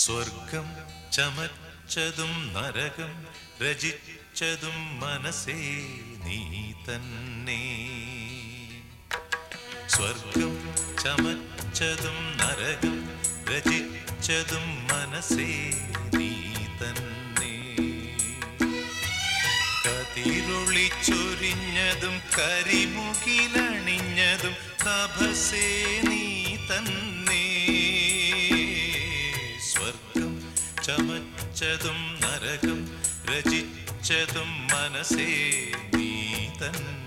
സ്വർഗം ചമച്ചതും നരകം രചിച്ചതും മനസ്സേ നീ തന്നെ. സ്വർഗം ചമച്ചതും നരകം രചിച്ചതും മനസ്സേ നീ തന്നെ. കതിരൊളിച്ചൊരിഞ്ഞതും കരിമുകിലണിഞ്ഞതും തപസേ നീ തന്നെ. ചമച്ചതും നരകം രചിച്ചതും മനസ്സേ നീ തന്നെ.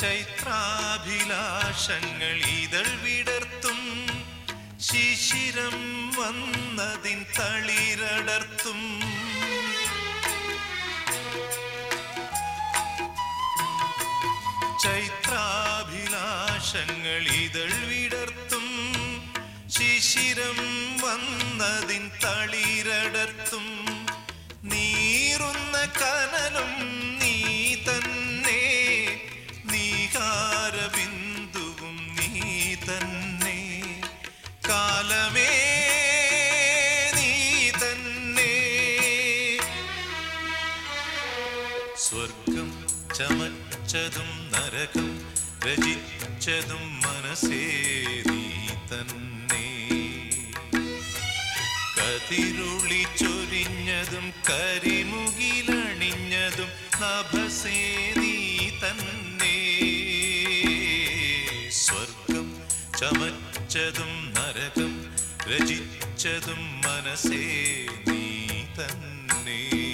ചൈത്രാഭിലാഷങ്ങൾ ഇതൾ വിടർത്തും. ശിശിരം വന്നതിൻ തളിരടർത്തും. ചൈത്രാഭിലാഷങ്ങൾ ഇതൾ വിടർത്തും. ശിശിരം വന്നതിൻ തളിരടർത്തും. നീറുന്ന കനലും സ്വർഗം ചമച്ചതും നരകം രചിച്ചതും മനസ്സേ നീ തന്നെ. കതിരുളി ചൊരിഞ്ഞതും കരിമുകിലണിഞ്ഞതും നഭസേ നീ തന്നെ. സ്വർഗം ചമച്ചതും നരകം രചിച്ചതും മനസ്സേ നീ തന്നെ.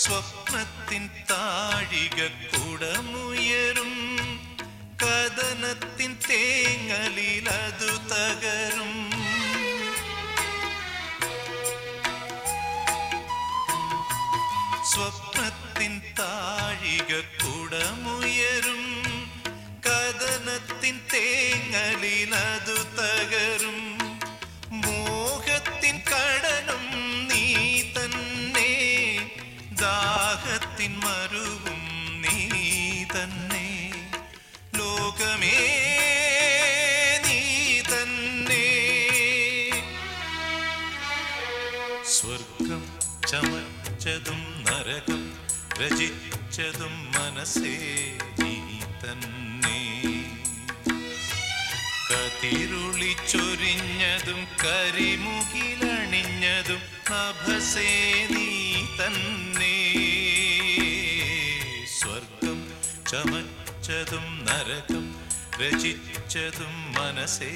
സ്വപ്നത്തിൻ താഴിക കുടമുയരും. കഥനത്തിൻ തേങ്ങലിൽ അതു തകരും. സ്വപ്നത്തിൻ താഴിക കുടമുയരും. കഥനത്തിൻ തേങ്ങലിൽ അതു തകരും. നീ തന്നെ. സ്വർഗം ചമച്ചതും നരകം രചിച്ചതും മനസ്സേ നീ തന്നെ. കതിരുളി ചൊരിഞ്ഞതും കരിമുകിലണിഞ്ഞതും നഭസേ നീ തന്നെ. സ്വർഗം ചമച്ചതും നരകം രചിച്ചതും മനസ്സേ